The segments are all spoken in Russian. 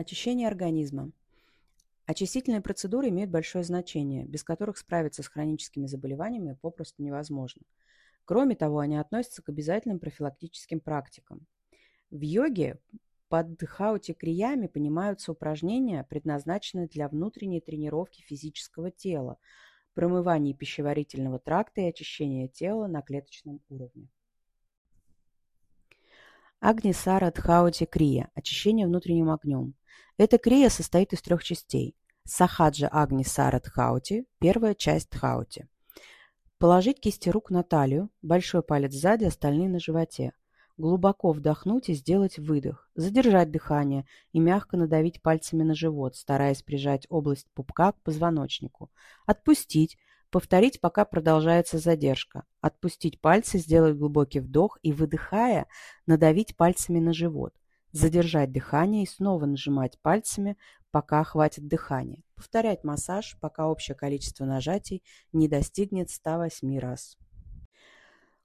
Очищение организма. Очистительные процедуры имеют большое значение, без которых справиться с хроническими заболеваниями попросту невозможно. Кроме того, они относятся к обязательным профилактическим практикам. В йоге под дхаути-криями понимаются упражнения, предназначенные для внутренней тренировки физического тела, промывания пищеварительного тракта и очищения тела на клеточном уровне. Агнисара Дхаути Крия – очищение внутренним огнем. Эта крия состоит из трех частей. Сахаджа Агни Сара Дхаути – первая часть Дхаути. Положить кисти рук на талию, большой палец сзади, остальные на животе. Глубоко вдохнуть и сделать выдох. Задержать дыхание и мягко надавить пальцами на живот, стараясь прижать область пупка к позвоночнику. Отпустить – Повторить, пока продолжается задержка. Отпустить пальцы, сделать глубокий вдох и, выдыхая, надавить пальцами на живот. Задержать дыхание и снова нажимать пальцами, пока хватит дыхания. Повторять массаж, пока общее количество нажатий не достигнет 108 раз.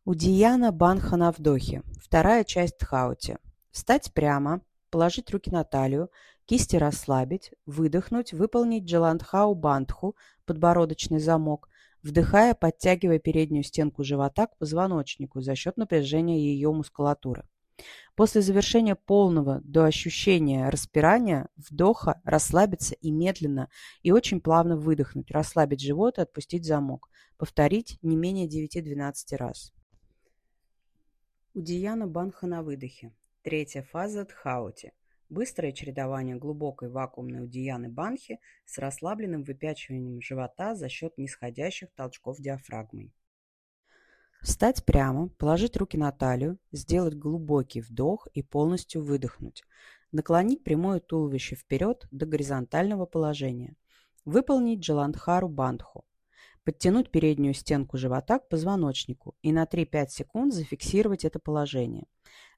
Удияна банха на вдохе. Вторая часть тхаути. Встать прямо, положить руки на талию, кисти расслабить, выдохнуть, выполнить джаландхау бандху, подбородочный замок, вдыхая, подтягивая переднюю стенку живота к позвоночнику за счет напряжения ее мускулатуры. После завершения полного до ощущения распирания, вдоха, расслабиться и медленно и очень плавно выдохнуть, расслабить живот и отпустить замок. Повторить не менее 9-12 раз. Удияна банха на выдохе. Третья фаза Дхаути – Быстрое чередование глубокой вакуумной удияны банхи с расслабленным выпячиванием живота за счет нисходящих толчков диафрагмой. Встать прямо, положить руки на талию, сделать глубокий вдох и полностью выдохнуть. Наклонить прямое туловище вперед до горизонтального положения. Выполнить Джаландхару Бандху. Подтянуть переднюю стенку живота к позвоночнику и на 3-5 секунд зафиксировать это положение.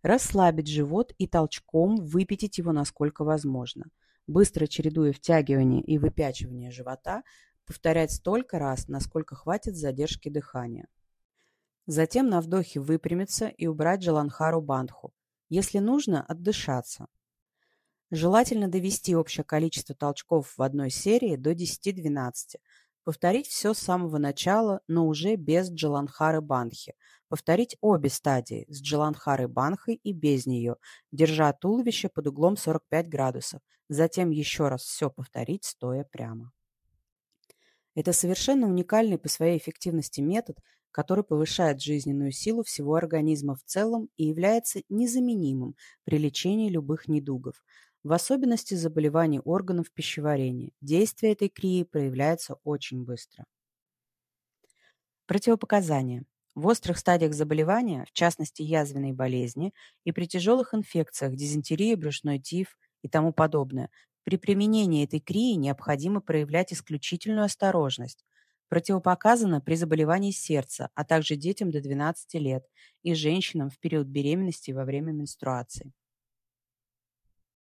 Расслабить живот и толчком выпятить его насколько возможно. Быстро чередуя втягивание и выпячивание живота, повторять столько раз, насколько хватит задержки дыхания. Затем на вдохе выпрямиться и убрать Джаланхару Бандху. Если нужно, отдышаться. Желательно довести общее количество толчков в одной серии до 10-12, Повторить все с самого начала, но уже без Джаланхары Банхи. Повторить обе стадии, с Джаланхары Банхой и без нее, держа туловище под углом 45 градусов. Затем еще раз все повторить, стоя прямо. Это совершенно уникальный по своей эффективности метод, который повышает жизненную силу всего организма в целом и является незаменимым при лечении любых недугов в особенности заболеваний органов пищеварения. Действие этой крии проявляется очень быстро. Противопоказания. В острых стадиях заболевания, в частности язвенной болезни, и при тяжелых инфекциях, дизентерии, брюшной тиф и тому подобное, при применении этой крии необходимо проявлять исключительную осторожность. Противопоказано при заболевании сердца, а также детям до 12 лет и женщинам в период беременности и во время менструации.